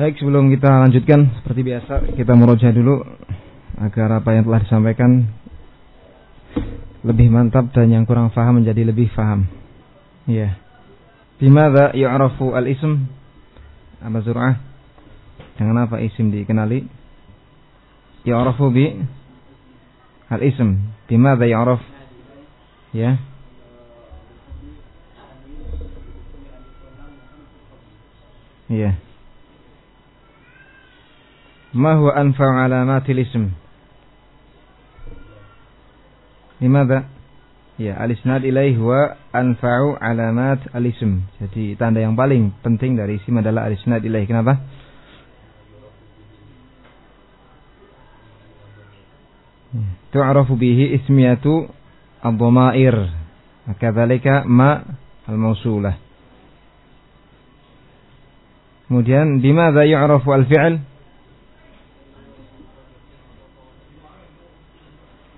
Baik, sebelum kita lanjutkan seperti biasa kita meroja dulu agar apa yang telah disampaikan lebih mantap dan yang kurang faham menjadi lebih faham. Ya. Bimada yu'rafu al-ism? Aba Zur'ah? Dengan apa isim dikenali? Yu'rafu bi al-ism. Bimada yu'raf? Ya. Ya. ما هو أنفع علامات الاسم لماذا Ya, al-isnad ilaih wa anfa'u alamat al-ism. Jadi tanda yang paling penting dari isim adalah al-isnad ilaih. Kenapa? Tu'rafu bihi ismiyatu ad-dhamair. Kadzalika ma al-mausulah. Kemudian bimadza yu'rafu al-fi'l?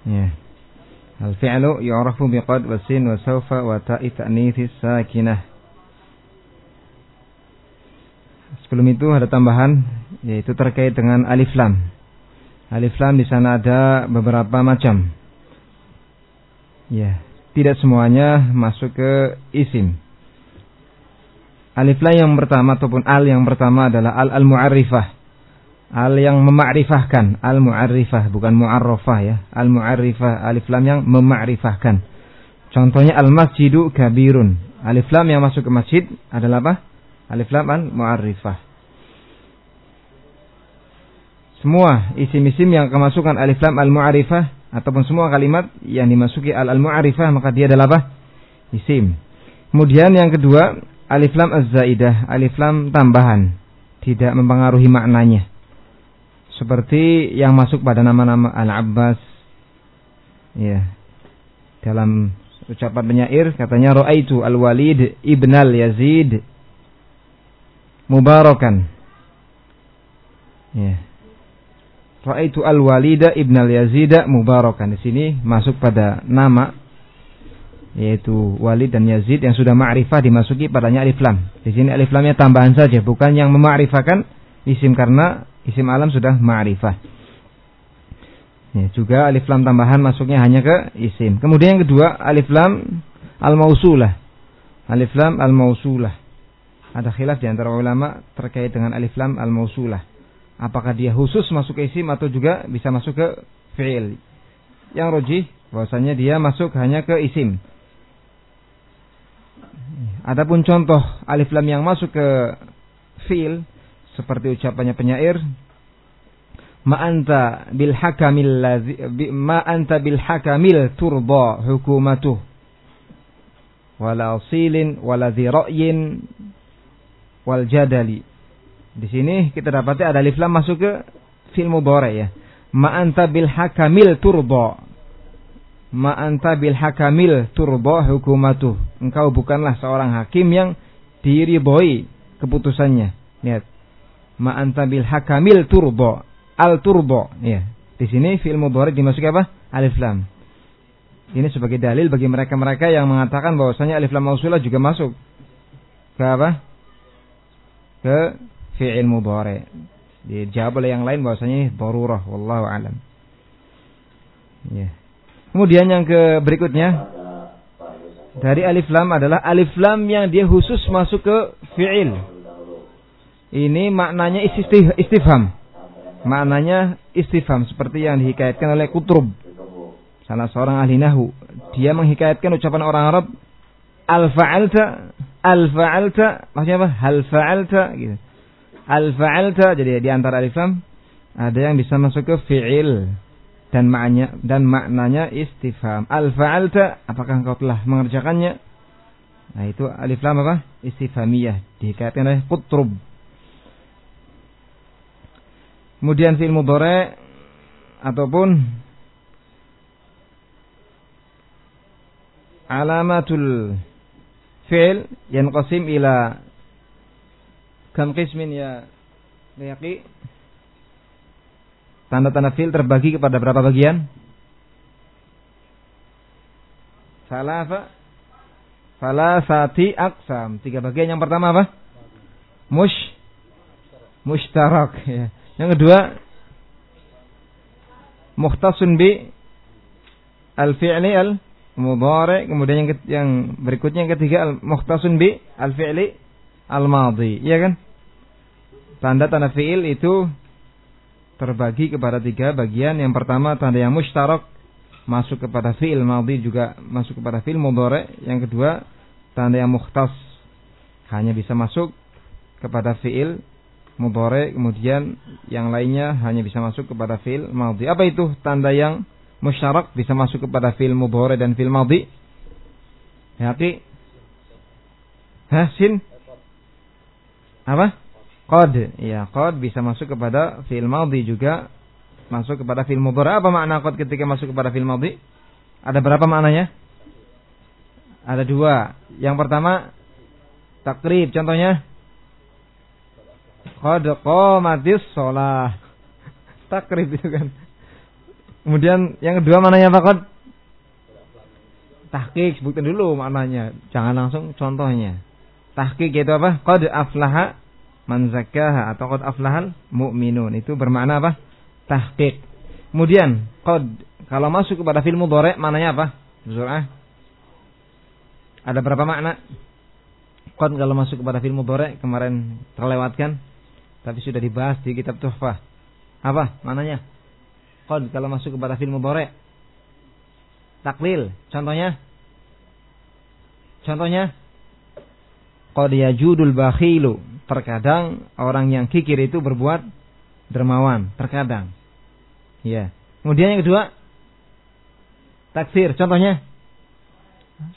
Ya. Al-fi'lu yu'rafu biqad wa sin wa sawfa wa ta'i sakinah. Sebelum itu ada tambahan yaitu terkait dengan alif lam. Alif lam di sana ada beberapa macam. Ya, tidak semuanya masuk ke isim. Alif lam yang pertama ataupun al yang pertama adalah al al-mu'arrifah al yang memakrifahkan al mu'arrifah bukan mu'arrafah ya. Al mu'arrifah alif lam yang memakrifahkan. Contohnya al masjidu kabirun. Alif lam yang masuk ke masjid adalah apa? Alif lam al mu'arrifah. Semua isim-isim yang kemasukan alif lam al mu'arrifah ataupun semua kalimat yang dimasuki al al mu'arrifah maka dia adalah apa? Isim. Kemudian yang kedua alif lam az-zaidah alif lam tambahan. Tidak mempengaruhi maknanya seperti yang masuk pada nama-nama Al-Abbas. Ya. Dalam ucapan penyair katanya raaitu al-Walid ibn al-Yazid mubarakan. Ya. Raaitu al-Walid ibn al-Yazid mubarakan. Di sini masuk pada nama yaitu Walid dan Yazid yang sudah ma'rifah dimasuki padanya alif lam. Di sini alif lamnya tambahan saja, bukan yang mema'rifakan isim karena isim alam sudah ma'rifah. Ya, juga alif lam tambahan masuknya hanya ke isim. Kemudian yang kedua alif lam al-mausulah. Alif lam al-mausulah. Ada khilaf di antara ulama terkait dengan alif lam al-mausulah. Apakah dia khusus masuk ke isim atau juga bisa masuk ke fi'il? Yang rojih bahwasanya dia masuk hanya ke isim. Adapun contoh alif lam yang masuk ke fi'il seperti ucapannya penyair ma anta bil hakamil ladzi ma anta bil hakamil turba hukumatuh. Wala asilin wala ra'yin wal jadali. Di sini kita dapati ada alif lam masuk ke fi'il mudhari ya. Ma anta bil hakamil turba ma anta bil hakamil turba hukumatuh. Engkau bukanlah seorang hakim yang diridhoi keputusannya. Lihat ma anta bil hakamil turbo. Al turbo. Ya di sini fi'il mudhari dimasuki apa? Alif lam. Ini sebagai dalil bagi mereka-mereka yang mengatakan bahwasanya alif lam mausulah juga masuk ke apa? Ke fi'il mudhari. Dijawab oleh yang lain bahwasanya darurah. Wallahu alam. Ya kemudian yang ke berikutnya. Dari alif lam adalah alif lam yang dia khusus masuk ke fi'il ini maknanya istifham. Maknanya istifham seperti yang dihikayatkan oleh Kutrub. Salah seorang ahli nahu. Dia menghikayatkan ucapan orang Arab al fa'alta al fa'alta maksudnya apa? Hal fa'alta gitu. Al fa'alta jadi di antara alif lam ada yang bisa masuk ke fi'il dan maknanya dan maknanya istifham. Al fa'alta apakah engkau telah mengerjakannya? Nah itu alif lam apa? Istifhamiyah dihikayatkan oleh Kutrub. Kemudian fi'il mudhari ataupun alamatul fi'il yang qasim ila kam qismin ya Bayaqi Tanda-tanda fi'il terbagi kepada berapa bagian? Salafa Salasati aksam Tiga bagian yang pertama apa? Mush mustarak ya. Yang kedua muhtasun bi al-fi'li al-mudhari, kemudian yang, yang berikutnya yang ketiga al-muhtasun bi al-fi'li al-madhi, ya kan? Tanda-tanda fi'il itu terbagi kepada tiga bagian. Yang pertama tanda yang mustarak masuk kepada fi'il madhi juga masuk kepada fi'il mudhari. Yang kedua tanda yang muhtas hanya bisa masuk kepada fi'il mudhari kemudian yang lainnya hanya bisa masuk kepada fi'il madhi. Apa itu tanda yang musyarak bisa masuk kepada fi'il mudhari dan fi'il madhi? Hati. Hah, sin? Apa? Qad, ya qad bisa masuk kepada fi'il madhi juga masuk kepada fi'il mudhari. Apa makna qad ketika masuk kepada fi'il madhi? Ada berapa maknanya? Ada dua. Yang pertama takrib contohnya qad qamatis shalah. Takrib itu kan. Kemudian yang kedua maknanya apa qad? Tahqiq sebutkan dulu maknanya, jangan langsung contohnya. Tahqiq itu apa? Qad aflaha man zakkaha atau qad aflahal mu'minun. Itu bermakna apa? Tahqiq. Kemudian qad kalau masuk kepada fil mudhari maknanya apa? Surah. Ada berapa makna? Qad kalau masuk kepada fil mudhari kemarin terlewatkan tapi sudah dibahas di kitab Tuhfah. Apa maknanya? Qad kalau masuk kepada fil mudhari taklil. Contohnya? Contohnya? Qad yajudul bakhilu terkadang orang yang kikir itu berbuat dermawan, terkadang. Ya. Kemudian yang kedua, taksir. Contohnya,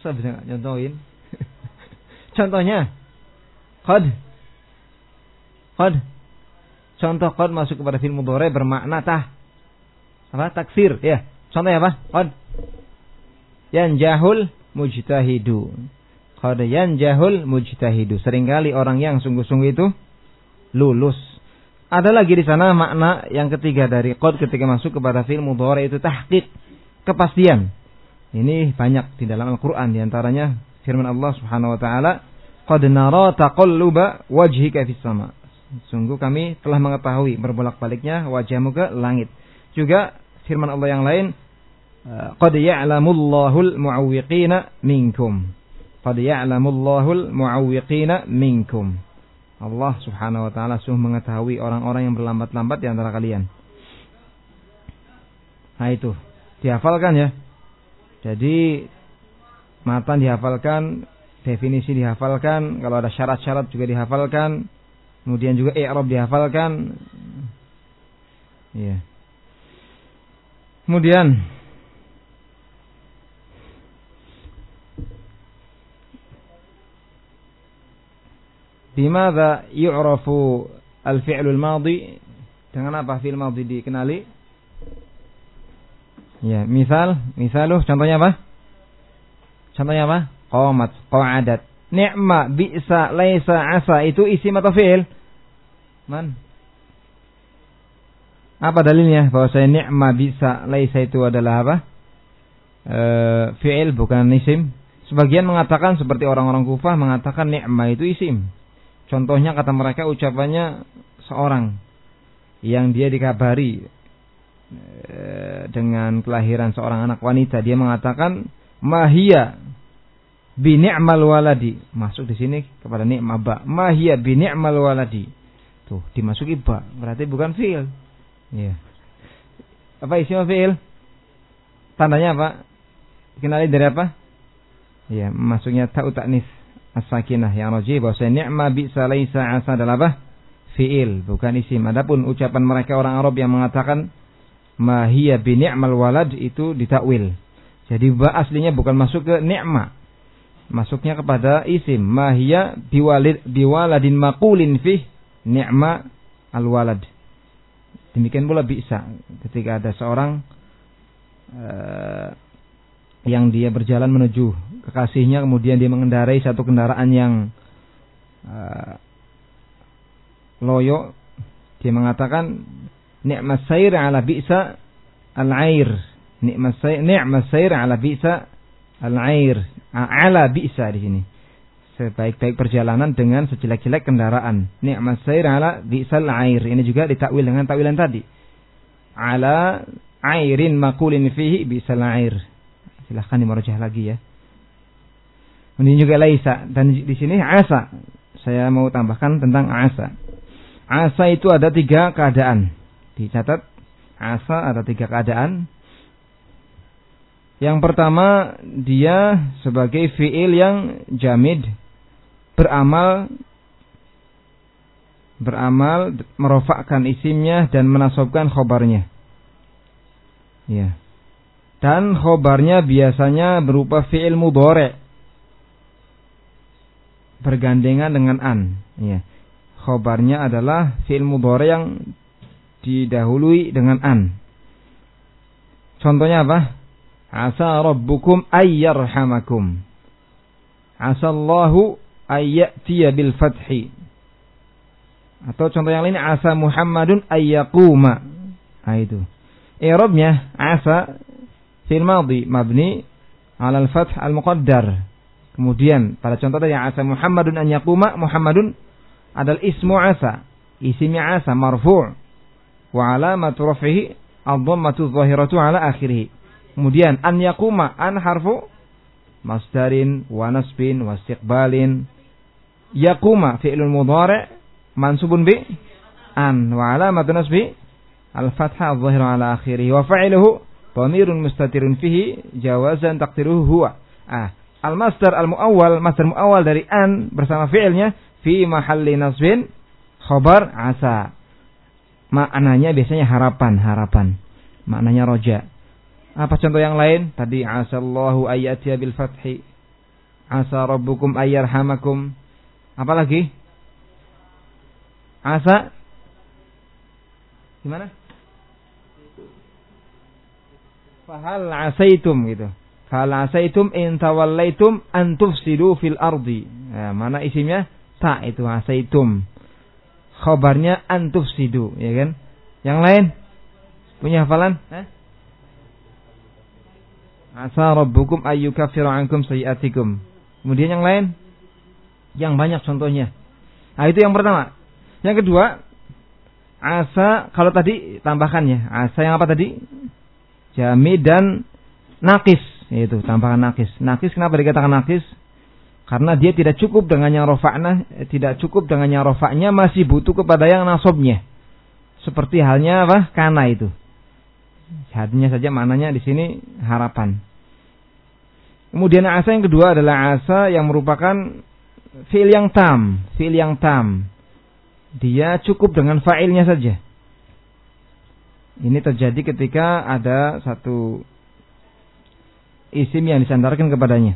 saya bisa nggak nyontohin? Contohnya, qad. Qad. Contoh qad masuk kepada film mudhari bermakna tah. Apa? Taksir, ya. Contohnya apa? Qad. Yanjahul mujtahidu qad yanjahul mujtahidu. Seringkali orang yang sungguh-sungguh itu lulus. Ada lagi di sana makna yang ketiga dari qad ketika masuk kepada fi'il mudhari itu tahqiq, kepastian. Ini banyak di dalam Al-Qur'an di antaranya firman Allah Subhanahu wa taala, "Qad nara taqalluba wajhika fis sama." Sungguh kami telah mengetahui berbolak-baliknya wajahmu ke langit. Juga firman Allah yang lain, "Qad ya'lamullahu al-mu'awwiqina minkum." Qad ya'lamullahul mu'awwiqina minkum. Allah Subhanahu wa taala sungguh mengetahui orang-orang yang berlambat-lambat di antara kalian. Nah itu, dihafalkan ya. Jadi matan dihafalkan, definisi dihafalkan, kalau ada syarat-syarat juga dihafalkan, kemudian juga i'rab dihafalkan. Iya. Kemudian Bimada yu'rafu al-fi'lul madhi? Dengan apa fi'il madhi dikenali? Ya, misal, misaluh contohnya apa? Contohnya apa? Qamat, qa'adat. Ni'ma, bi'sa, laisa, asa itu isim atau fi'il? Man? Apa dalilnya bahwa saya ni'ma, bi'sa, laisa itu adalah apa? E, fi'il bukan isim. Sebagian mengatakan seperti orang-orang Kufah mengatakan ni'ma itu isim. Contohnya kata mereka ucapannya seorang yang dia dikabari eh, dengan kelahiran seorang anak wanita. Dia mengatakan mahia bi ni'mal waladi. Masuk di sini kepada ni'ma ba. Mahia bi ni'mal waladi. Tuh, dimasuki ba. Berarti bukan fi'il. Iya. Apa isim fi'il? Tandanya apa? Kenali dari apa? Iya, masuknya ta'u ta'nis as-sakinah yang rajih bahwa ni'ma bi laisa asa adalah apa? Fi'il, bukan isim. Adapun ucapan mereka orang Arab yang mengatakan ma hiya bi walad itu ditakwil. Jadi ba aslinya bukan masuk ke ni'ma. Masuknya kepada isim. Ma hiya biwalid biwaladin maqulin fih ni'ma al-walad. Demikian pula bisa ketika ada seorang uh, yang dia berjalan menuju kekasihnya kemudian dia mengendarai satu kendaraan yang uh, loyo dia mengatakan nikmat sair ala bi'sa al-air nikmat sair sair ala bi'sa al-air ala bi'sa di sini sebaik-baik perjalanan dengan sejelek-jelek kendaraan. Ni'mas sair ala bi'sal air. Ini juga ditakwil dengan takwilan tadi. Ala airin makulin fihi bi'sal air. Silahkan dimurjah lagi ya. Ini juga laisa dan di sini asa. Saya mau tambahkan tentang asa. Asa itu ada tiga keadaan. Dicatat asa ada tiga keadaan. Yang pertama dia sebagai fiil yang jamid beramal beramal merofakkan isimnya dan menasobkan khobarnya. Ya. Dan khobarnya biasanya berupa fi'il mudore. Bergandengan dengan an. Ya. Khobarnya adalah fi'il mudore yang didahului dengan an. Contohnya apa? Asa rabbukum ayyarhamakum. Asallahu ayyatiya bil fathi. Atau contoh yang lain asa Muhammadun ayyakuma. Nah itu. I'rabnya asa fil madhi mabni ala al-fath al-muqaddar. Kemudian pada contoh tadi asa Muhammadun an Muhammadun adalah ismu asa. Isimnya asa marfu' wa alamatu raf'ihi ad-dhammatu dhahiratu ala akhirih. Kemudian an yaquma an harfu masdarin wa nasbin wa istiqbalin Yakuma fi'lun mudhari' mansubun bi an wa alamatu nasbi al-fathah adh-dhahir ala akhirih wa fa'iluhu dhamirun mustatirun fihi jawazan taqdiruhu huwa. Ah, al-masdar al-muawwal, masdar muawwal dari an bersama fi'ilnya fi mahalli nasbin khabar asa. Maknanya biasanya harapan, harapan. Maknanya roja. Apa contoh yang lain? Tadi asallahu ayyatiya bil fathi. Asa rabbukum ayyarhamakum. Apa lagi? Asa Gimana? Fahal asaitum gitu. Fahal asaitum in tawallaitum an tufsidu fil ardi. Ya, mana isimnya? Ta itu asaitum. Khabarnya an tufsidu, ya kan? Yang lain? Punya hafalan? Eh? Asa rabbukum ayyukaffiru ankum sayiatikum. Kemudian yang lain? Yang banyak contohnya. Nah itu yang pertama. Yang kedua, asa kalau tadi tambahkannya. Asa yang apa tadi? Jami dan nakis. Itu tambahkan nakis. Nakis kenapa dikatakan nakis? Karena dia tidak cukup dengan yang rofaknya, tidak cukup dengan yang rofaknya masih butuh kepada yang nasobnya. Seperti halnya apa? Kana itu. Hadinya saja mananya di sini harapan. Kemudian asa yang kedua adalah asa yang merupakan fi'il yang tam, fi'il yang tam. Dia cukup dengan fa'ilnya saja. Ini terjadi ketika ada satu isim yang disandarkan kepadanya.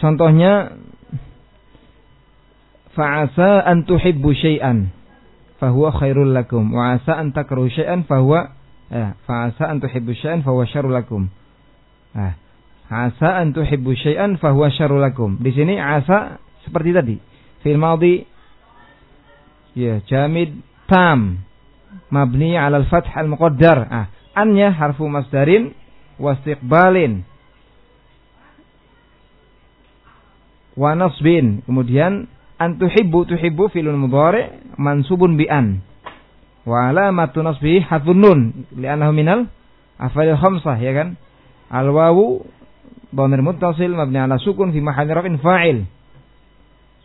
Contohnya fa'asa an tuhibbu syai'an fahuwa khairul lakum wa asa an syai'an fahuwa ya, fa'asa an tuhibbu syai'an fahuwa syarrul lakum. Nah, asa an tuhibbu syai'an fahuwa syarrul lakum. Di sini asa seperti tadi. Fil madhi ya jamid tam mabni 'ala al-fath al-muqaddar. Ah, annya harfu masdarin wa istiqbalin wa nasbin. Kemudian an tuhibbu tuhibbu filun mudhari mansubun bi an. Wa alamatu nasbihi hadfun nun li'annahu minal afalil khamsah ya kan. Al wawu dhamir muttasil mabni ala sukun fi mahalli rafin fa'il.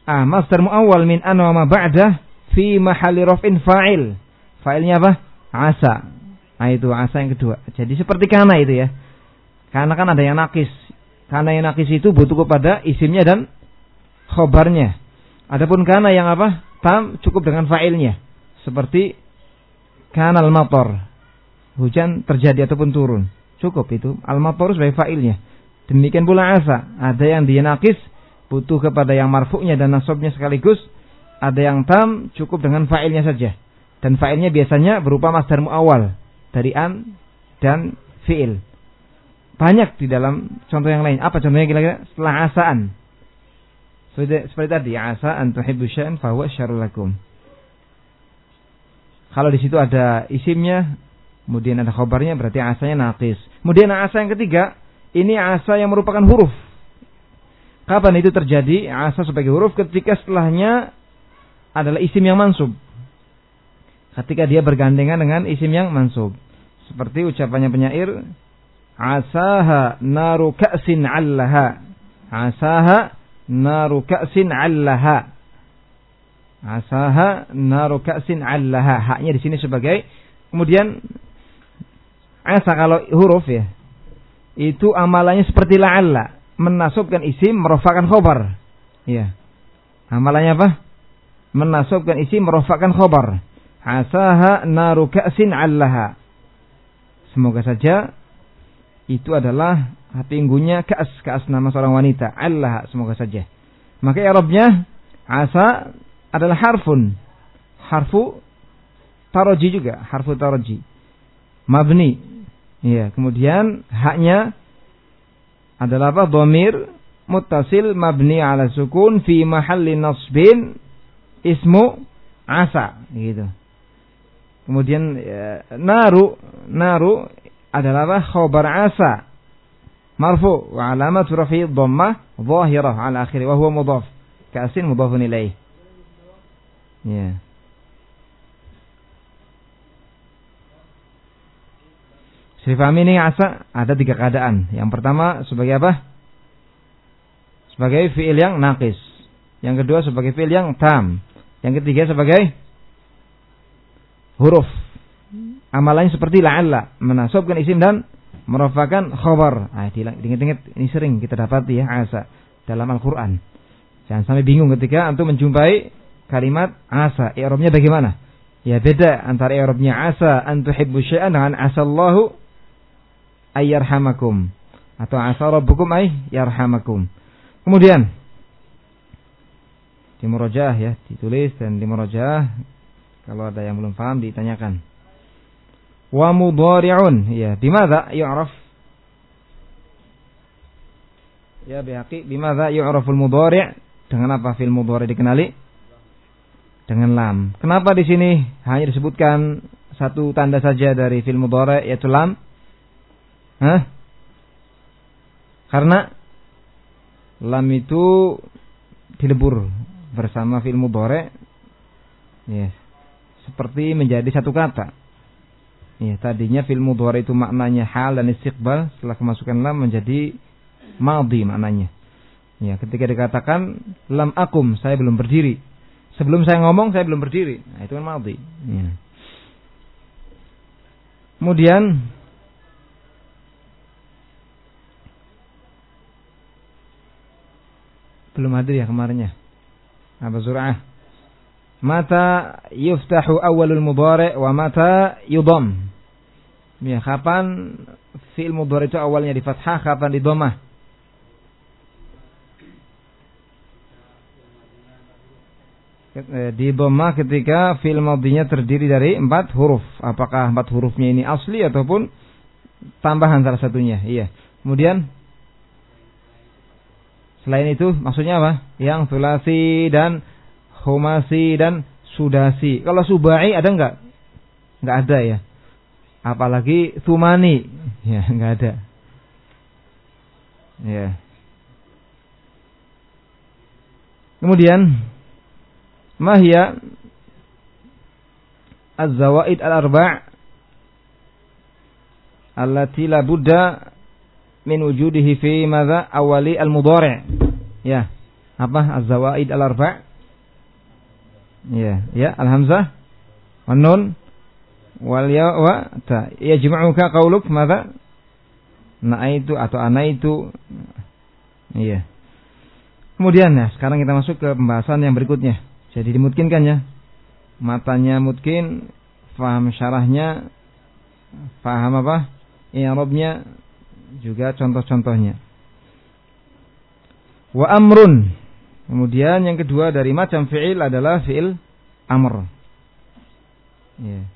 Ah, masdar muawwal min an wa ma ba'dah fi mahalli raf'in fa'il. Fa'ilnya apa? Asa. Nah itu asa yang kedua. Jadi seperti kana itu ya. Karena kan ada yang nakis. Karena yang nakis itu butuh kepada isimnya dan khobarnya. Adapun kana yang apa? Tam cukup dengan fa'ilnya. Seperti kanal motor. Hujan terjadi ataupun turun. Cukup itu. Al-mator sebagai fa'ilnya. Demikian pula asa. Ada yang dia nakis butuh kepada yang marfuknya dan nasabnya sekaligus. Ada yang tam cukup dengan fa'ilnya saja. Dan fa'ilnya biasanya berupa masdar mu'awal. Dari an dan fi'il. Banyak di dalam contoh yang lain. Apa contohnya kira-kira? Setelah asaan. Seperti, tadi. Asaan tuhibbu sya'an fahuwa syarulakum. Kalau di situ ada isimnya, kemudian ada khobarnya, berarti asanya naqis. Kemudian asa yang ketiga, ini asa yang merupakan huruf Kapan itu terjadi? Asa sebagai huruf ketika setelahnya adalah isim yang mansub. Ketika dia bergandengan dengan isim yang mansub. Seperti ucapannya penyair, Asaha naru ka'sin allaha. Asaha naru ka'sin allaha. Asaha naru ka'sin allaha. Haknya di sini sebagai kemudian asa kalau huruf ya. Itu amalannya seperti la'alla, menasubkan isim merofakan khobar. Ya. Amalannya apa? Menasubkan isim merofakan khobar. Asaha naru ka'sin allaha. Semoga saja itu adalah tinggunya ka'as, ka'as nama seorang wanita. Allah semoga saja. Maka Arabnya asa adalah harfun. Harfu taroji juga, harfu taroji. Mabni. Ya, kemudian haknya adalah apa? Domir mutasil mabni ala sukun fi mahalli nasbin ismu asa gitu. Kemudian ya, naru naru adalah apa? Khobar asa marfu wa alamat rafi dhammah zahirah ala akhiri wa huwa mudhaf. Ka'sin mudhafun ilaih. Ya. Saya pahami ini asa ada tiga keadaan. Yang pertama sebagai apa? Sebagai fiil yang naqis. Yang kedua sebagai fiil yang tam. Yang ketiga sebagai huruf. Amalannya seperti la'alla. Menasabkan isim dan merupakan khabar. Ah, diingat-ingat ini sering kita dapati ya asa dalam Al-Quran. Jangan sampai bingung ketika antum menjumpai kalimat asa. I'rabnya bagaimana? Ya beda antara i'rabnya asa antuhibbu syai'an dengan asallahu ayyarhamakum atau asa rabbukum ay yarhamakum. Kemudian di murajah ya, ditulis dan di murajah kalau ada yang belum paham ditanyakan. Wa mudhari'un ya, bimadza yu'raf? Ya bihaqi bimadza yu'raful mudhari' dengan apa fil mudhari' dikenali? Dengan lam. Kenapa di sini hanya disebutkan satu tanda saja dari fil mudhari' yaitu lam? Hah? Karena lam itu dilebur bersama fil mudhari ya seperti menjadi satu kata. Ya, tadinya fil mudhari itu maknanya hal dan istiqbal setelah kemasukan lam menjadi madhi maknanya. Ya, ketika dikatakan lam akum, saya belum berdiri. Sebelum saya ngomong saya belum berdiri. Nah, itu kan madhi. Ya. Kemudian Belum hadir ya kemarinnya. Apa surah? Mata yuftahu awalul mudhari wa mata yudham. Ya, kapan fi'il mudhari itu awalnya di fathah, kapan di dhammah? Di dhammah ketika fi'il madhinya terdiri dari empat huruf. Apakah empat hurufnya ini asli ataupun tambahan salah satunya? Iya. Kemudian Selain itu maksudnya apa? Yang sulasi dan humasi dan sudasi. Kalau subai ada enggak? Enggak ada ya. Apalagi sumani. Ya, enggak ada. Ya. Kemudian mahya az-zawaid al-arba' allati la budda min wujudihi fi madza awali al-mudhari'. Ya. Apa az-zawaid al-arba'? Ya, ya al-hamzah wan nun wal ya wa ta. Yajma'uka qauluk madza? Na'aitu atau anaitu. Iya. Kemudian ya, sekarang kita masuk ke pembahasan yang berikutnya. Jadi dimungkinkan ya. Matanya mungkin, faham syarahnya, faham apa? I'rabnya juga contoh-contohnya. Wa amrun. Kemudian yang kedua dari macam fi'il adalah fi'il amr. Ya.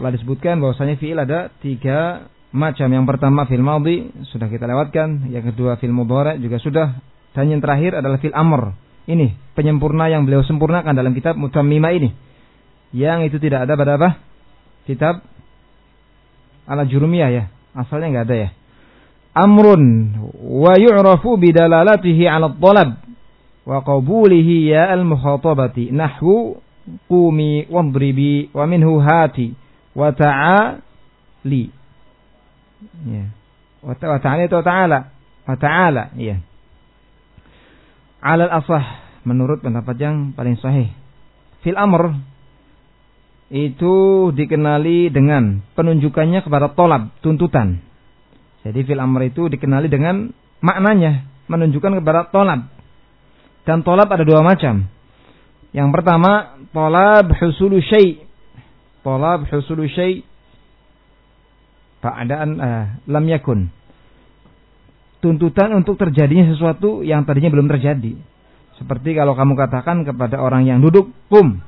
Telah disebutkan bahwasanya fi'il ada tiga macam. Yang pertama fi'il madhi sudah kita lewatkan. Yang kedua fi'il mudhari juga sudah. Dan yang terakhir adalah fi'il amr. Ini penyempurna yang beliau sempurnakan dalam kitab Mutammimah ini. Yang itu tidak ada pada apa? Kitab ala jurumiyah ya. Asalnya nggak ada ya. amrun wa yu'rafu bidalalatihi 'ala at-talab wa qabulihi ya al-mukhatabati nahwu qumi wadribi wa minhu hati wa ta'ali ya wa ta'ala ta'ala wa ta'ala ya alal asah menurut pendapat yang paling sahih fil amr itu dikenali dengan penunjukannya kepada tolab tuntutan jadi fil amr itu dikenali dengan maknanya menunjukkan kepada tolab dan tolab ada dua macam. Yang pertama, tolab husulu syai. Tolab husulu syai. Keadaan uh, eh, lam yakun. Tuntutan untuk terjadinya sesuatu yang tadinya belum terjadi. Seperti kalau kamu katakan kepada orang yang duduk, kum,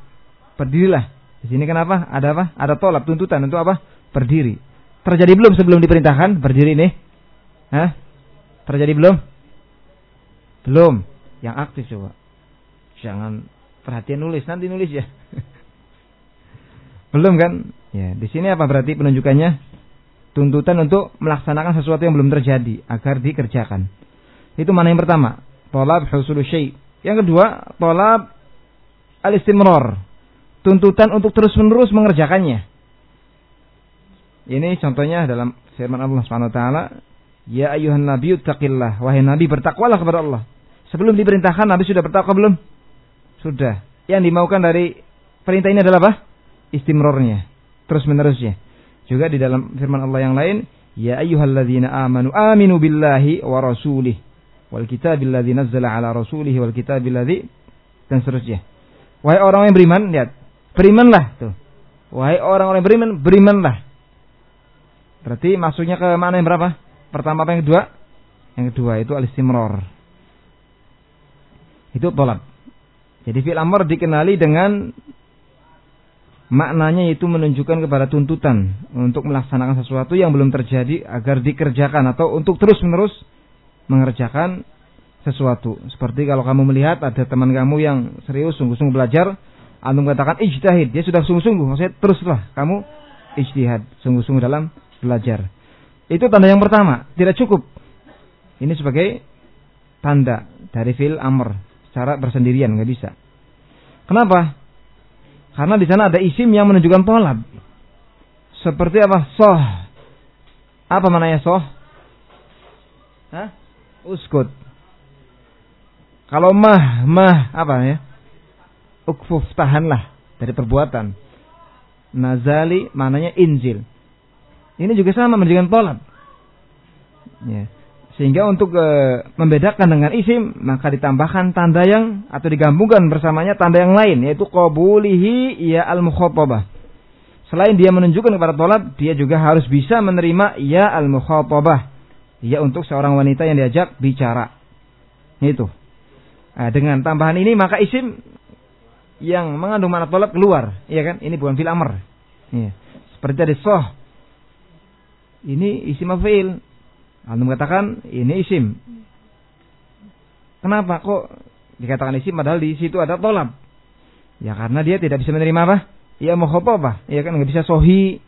berdirilah. Di sini kenapa? Ada apa? Ada tolab tuntutan untuk apa? Berdiri. Terjadi belum sebelum diperintahkan berdiri nih? Hah? Terjadi belum? Belum yang aktif coba. Jangan perhatian nulis, nanti nulis ya. belum kan? Ya, di sini apa berarti penunjukannya? Tuntutan untuk melaksanakan sesuatu yang belum terjadi agar dikerjakan. Itu mana yang pertama? Tolab husulu syai. Yang kedua, tolab al-istimrar. Tuntutan untuk terus-menerus mengerjakannya. Ini contohnya dalam firman Allah Subhanahu wa taala, "Ya ayuhan nabiyyu taqillah." Wahai nabi bertakwalah kepada Allah. Sebelum diperintahkan Nabi sudah bertakwa belum? Sudah. Yang dimaukan dari perintah ini adalah apa? Istimrornya. Terus menerusnya. Juga di dalam firman Allah yang lain, Ya ayyuhalladzina amanu aminu billahi wa rasulih wal kitabil ladzi nazzala ala rasulih wal kitabil ladzi dan seterusnya. Wahai orang yang beriman, lihat. Berimanlah tuh. Wahai orang-orang yang beriman, berimanlah. Berarti masuknya ke mana yang berapa? Pertama apa yang kedua? Yang kedua itu al-istimrar itu tolak. Jadi fi'il amr dikenali dengan maknanya itu menunjukkan kepada tuntutan untuk melaksanakan sesuatu yang belum terjadi agar dikerjakan atau untuk terus-menerus mengerjakan sesuatu. Seperti kalau kamu melihat ada teman kamu yang serius sungguh-sungguh belajar, antum katakan ijtihad, dia sudah sungguh-sungguh, maksudnya teruslah kamu ijtihad, sungguh-sungguh dalam belajar. Itu tanda yang pertama, tidak cukup. Ini sebagai tanda dari fil amr secara bersendirian nggak bisa. Kenapa? Karena di sana ada isim yang menunjukkan tolab. Seperti apa? Soh. Apa mananya soh? Hah? Uskut. Kalau mah, mah apa ya? Ukfuf, tahanlah dari perbuatan. Nazali mananya injil. Ini juga sama menunjukkan tolab. Ya. Sehingga untuk e, membedakan dengan isim maka ditambahkan tanda yang atau digabungkan bersamanya tanda yang lain yaitu qabulihi ya al mukhatabah. Selain dia menunjukkan kepada tolab, dia juga harus bisa menerima ya al mukhatabah. Ya untuk seorang wanita yang diajak bicara. Itu. Nah, dengan tambahan ini maka isim yang mengandung makna tolab keluar, iya kan? Ini bukan fil amr. Iya. Seperti tadi soh. Ini isim maf'il Antum katakan ini isim. Kenapa kok dikatakan isim padahal di situ ada tolab? Ya karena dia tidak bisa menerima apa? Ya apa? Ya kan nggak bisa sohi.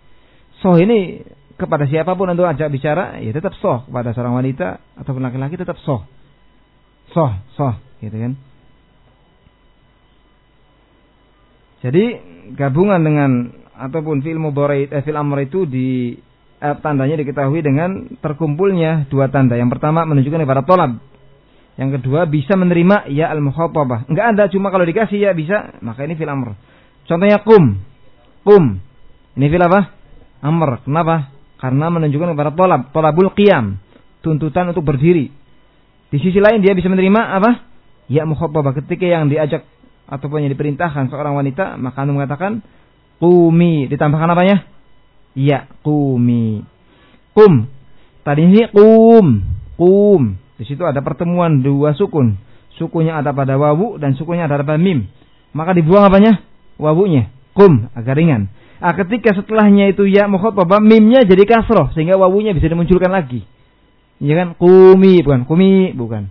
Soh ini kepada siapa pun untuk ajak bicara, ya tetap soh kepada seorang wanita ataupun laki-laki tetap soh. Soh, soh, gitu kan. Jadi gabungan dengan ataupun fil mudhari eh, fil amr itu di eh, tandanya diketahui dengan terkumpulnya dua tanda. Yang pertama menunjukkan kepada tolab. Yang kedua bisa menerima ya al mukhatabah. Enggak ada cuma kalau dikasih ya bisa, maka ini fil amr. Contohnya kum. Kum. Ini fil apa? Amr. Kenapa? Karena menunjukkan kepada tolab. Tolabul qiyam. Tuntutan untuk berdiri. Di sisi lain dia bisa menerima apa? Ya mukhatabah. Ketika yang diajak ataupun yang diperintahkan seorang wanita, maka anda mengatakan kumi. Ditambahkan apanya? Ya, kumi. Kum. Tadi ini kum. Kum. Di situ ada pertemuan dua sukun. Sukunya ada pada wawu dan sukunya ada pada mim. Maka dibuang apanya? Wawunya. Kum. Agar ringan. Nah, ketika setelahnya itu ya mukhatabah mimnya jadi kasroh sehingga wawunya bisa dimunculkan lagi. Ya kan? Kumi bukan kumi bukan.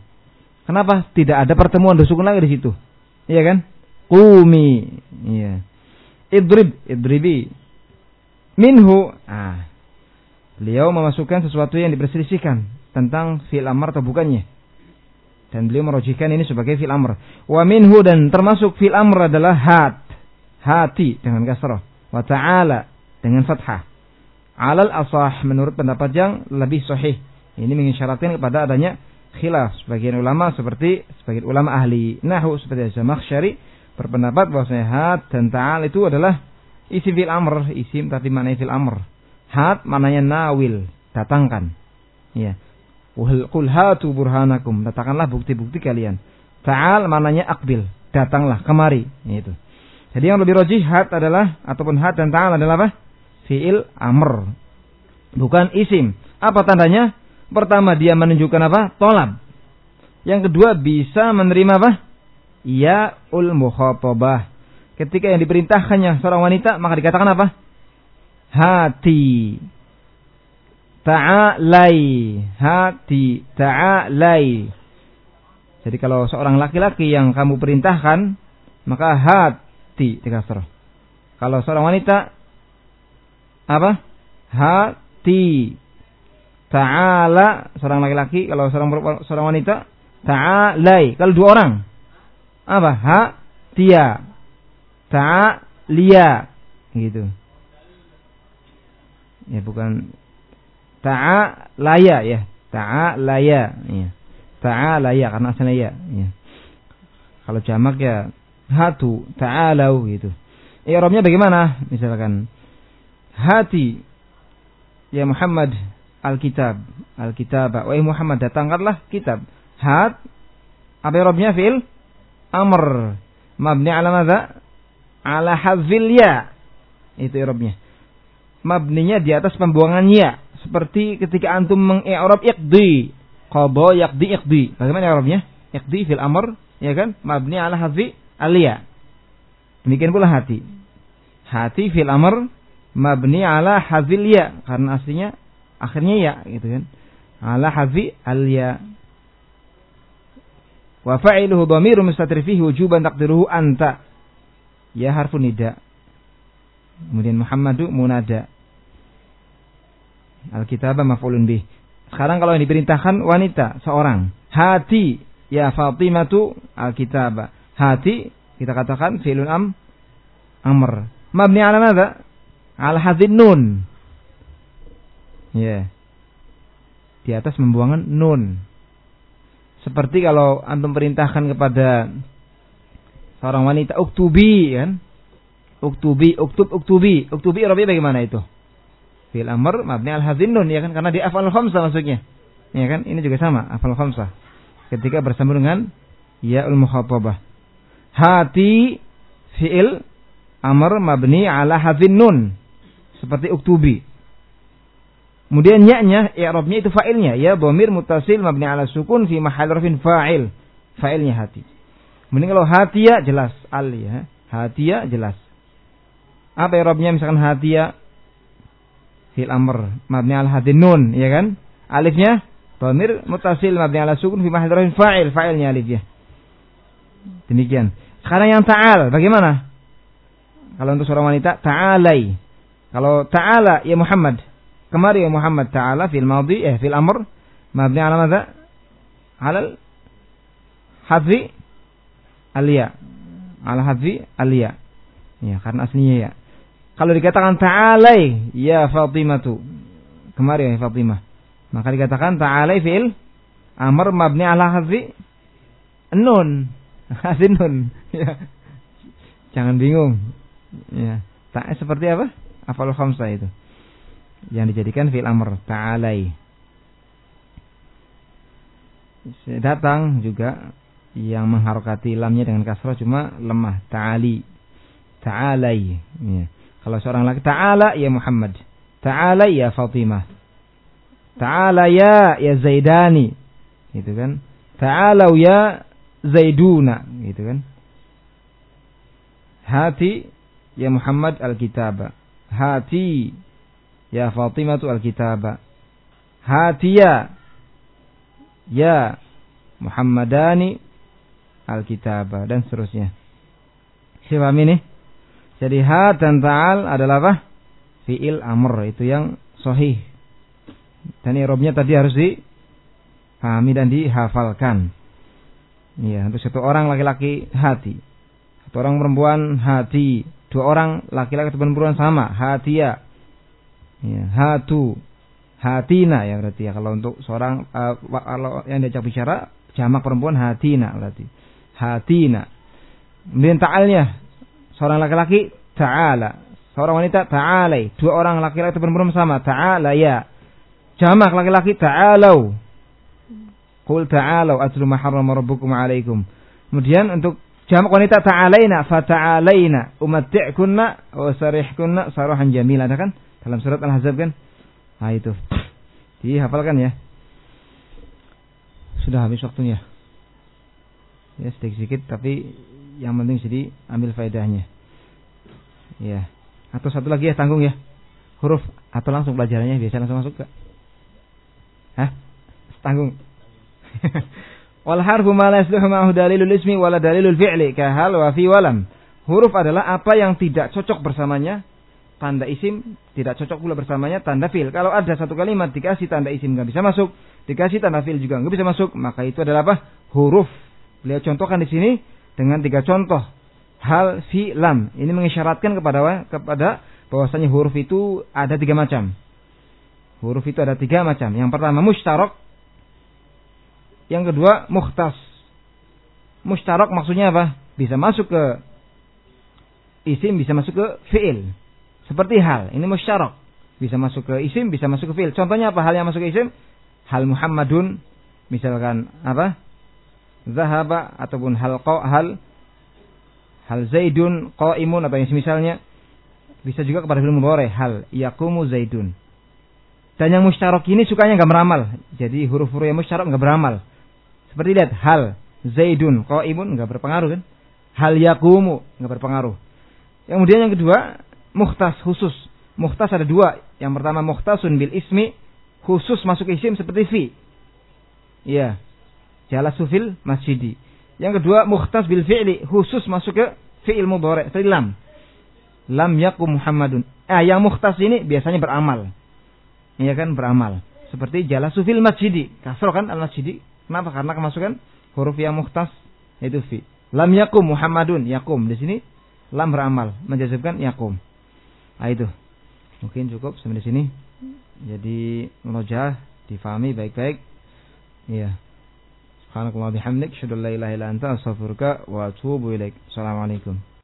Kenapa? Tidak ada pertemuan dua sukun lagi di situ. Iya kan? Kumi. Iya. Idrib, idribi minhu. Ah, beliau memasukkan sesuatu yang diperselisihkan tentang fi'il amr atau bukannya. Dan beliau merojihkan ini sebagai fi'il amr. Wa minhu dan termasuk fi'il amr adalah hat. Hati dengan kasrah. Wa ta'ala dengan fathah. Alal asah menurut pendapat yang lebih sahih. Ini mengisyaratkan kepada adanya khilaf. Sebagian ulama seperti sebagian ulama ahli nahu seperti Zamakhsyari berpendapat bahwasanya hat dan ta'al itu adalah isim fil amr, isim tapi mana fil amr. Hat mananya nawil, datangkan. Ya. Qul hatu burhanakum. Datangkanlah bukti-bukti kalian. Ta'al mananya akbil. Datanglah, kemari. Itu. Jadi yang lebih rojih hat adalah, ataupun hat dan ta'al adalah apa? Fi'il amr. Bukan isim. Apa tandanya? Pertama dia menunjukkan apa? Tolab. Yang kedua bisa menerima apa? Ya ul mukhatabah. Ketika yang diperintahkannya seorang wanita, maka dikatakan apa? Hati. Ta'alai. Hati. Ta'alai. Jadi kalau seorang laki-laki yang kamu perintahkan maka hati dikasrah kalau seorang wanita apa? Hati. Ta'ala seorang laki-laki kalau seorang seorang wanita ta'alai. Kalau dua orang apa? Ha dia ta'lia gitu. Ya bukan ta'alaya ya. Ta'alaya ya. Ta'alaya karena asalnya ya ya. Kalau jamak ya hatu ta'alau gitu. I'rabnya bagaimana? Misalkan hati ya Muhammad alkitab. Alkitab wahai Muhammad datangkanlah kitab. Hat apa i'rabnya? Fil amr. Mabni ala ala hadzil ya. Itu i'rabnya mabninya di atas pembuangan ya. Seperti ketika antum mengi'rab iqdi. Qada yaqdi iqdi. Bagaimana i'rabnya iqdi fil amr ya kan? Mabni ala hadfi alia. Demikian pula hati. Hati fil amr mabni ala hadfil ya. Karena aslinya akhirnya ya gitu kan? Ala hadfi alia. Wa fa'iluhu dhamiru wujuban taqdiruhu anta ya harfu nida kemudian Muhammadu munada Alkitabah maf'ulun bih. Sekarang kalau yang diperintahkan wanita seorang, hati ya Fatimatu alkitabah. Hati kita katakan fi'lun am amr. Mabni ala madza? Al hadzin nun. Ya. Di atas membuangan nun. Seperti kalau antum perintahkan kepada seorang wanita uktubi kan? Uktubi, uktub, uktubi. Uktubi Arabnya bagaimana itu? Fil amr mabni al hazin nun ya kan karena di afal khamsah maksudnya. Ya kan? Ini juga sama afal khamsah. Ketika bersambung dengan ya ul mukhatabah. Hati fi'il amr mabni ala hazin nun. Seperti uktubi. Kemudian i'rabnya itu fa'ilnya ya dhamir mutasil mabni ala sukun fi mahall rafin fa'il. Fa'ilnya hati. Kemudian kalau hatia jelas. Al ya. Hatia jelas. Apa i'rabnya misalkan hatia fil amr mabni al hadin nun ya kan? Alifnya dhamir mutasil mabni ala sukun fi mahall rafin fa'il fa'ilnya alif ya. Demikian. Sekarang yang ta'al bagaimana? Kalau untuk seorang wanita ta'alai. Kalau ta'ala ya Muhammad. Kemari ya Muhammad ta'ala fil madhi eh fil amr mabni ala madza ala hadfi alia ala hadfi alia ya karena aslinya ya kalau dikatakan ta'alai ya Fatimatu. Kemari ya Fatimah. Maka dikatakan ta'alai fi'il amr mabni ala hazi nun. Hazi nun. Ya. Jangan bingung. Ya. Tak seperti apa? Afal khamsa itu. Yang dijadikan fi'il amr ta'alai. Datang juga yang mengharokati lamnya dengan kasrah cuma lemah ta'ali ta'alai ya. Kalau seorang laki ta'ala ya Muhammad. Ta'ala ya Fatimah. Ta'ala ya ya Zaidani. Gitu kan. Ta'ala ya Zaiduna, gitu kan. Hati ya Muhammad al-kitaba. Hati ya Fatimah al-kitaba. Hatiya ya Muhammadani al-kitaba dan seterusnya. Siapa ini? Jadi ha dan ta'al adalah apa? Fi'il amr itu yang sahih. Dan i'rabnya tadi harus di dipahami dan dihafalkan. Ya, untuk satu orang laki-laki hati. Satu orang perempuan hati. Dua orang laki-laki atau perempuan sama, hatia. Ya, hatu. Hatina ya berarti ya. Kalau untuk seorang uh, kalau yang diajak bicara jamak perempuan hatina berarti. Hatina. Kemudian ta'alnya seorang laki-laki ta'ala. Seorang wanita ta'alai. Dua orang laki-laki atau perempuan sama, ta'ala ya. Jamak laki-laki ta'alau Qul ta'alau atlu ma rabbukum alaikum. Kemudian untuk jamak wanita ta'alaina fata'alaina umatti'kunna wa sarihkunna sarahan jamila ada kan? Dalam surat Al-Ahzab kan? Nah itu. Dihafalkan ya. Sudah habis waktunya. Ya sedikit-sedikit tapi yang penting jadi ambil faedahnya. Ya. Atau satu lagi ya tanggung ya. Huruf atau langsung pelajarannya biasa langsung masuk ke. Hah? Tanggung. Wal harfu ma la yasluhu ma'ahu dalilul ismi wala dalilul fi'li ka hal wa fi walam. Huruf adalah apa yang tidak cocok bersamanya tanda isim, tidak cocok pula bersamanya tanda fil. Kalau ada satu kalimat dikasih tanda isim nggak bisa masuk, dikasih tanda fil juga nggak bisa masuk, maka itu adalah apa? Huruf. Beliau contohkan di sini dengan tiga contoh. Hal, fi, lam. Ini mengisyaratkan kepada kepada bahwasanya huruf itu ada tiga macam. Huruf itu ada tiga macam. Yang pertama mustarok, yang kedua muhtas. Mustarak maksudnya apa? Bisa masuk ke isim, bisa masuk ke fi'il. Seperti hal, ini musyarak. Bisa masuk ke isim, bisa masuk ke fi'il. Contohnya apa hal yang masuk ke isim? Hal Muhammadun, misalkan apa? Zahaba ataupun hal hal hal Zaidun qaimun atau yang semisalnya. Bisa juga kepada film mudhari hal yakumu Zaidun. Dan yang musyarak ini sukanya nggak beramal. Jadi huruf-huruf yang musyarak nggak beramal. Seperti lihat hal Zaidun qaimun enggak berpengaruh kan? Hal yakumu enggak berpengaruh. Kemudian yang kedua, muhtas khusus. Muhtas ada dua. Yang pertama muhtasun bil ismi, khusus masuk isim seperti fi. Iya. Jala sufil masjidi. Yang kedua muhtas bil fi'li, khusus masuk ke fi'il mudhari, seperti lam. Lam yakum Muhammadun. Eh, yang muhtas ini biasanya beramal. Iya kan beramal. Seperti jala sufil masjidi. Kasro kan al masjidi Kenapa? Karena kemasukan huruf yang muhtas yaitu fi. Lam yakum Muhammadun yakum. Di sini lam beramal menjazibkan yakum. Nah itu. Mungkin cukup sampai di sini. Jadi mulajah difahami baik-baik. Iya. Subhanakallah bihamdik, syukur la ilaha illa anta, astaghfiruka wa atubu ilaik. Assalamualaikum.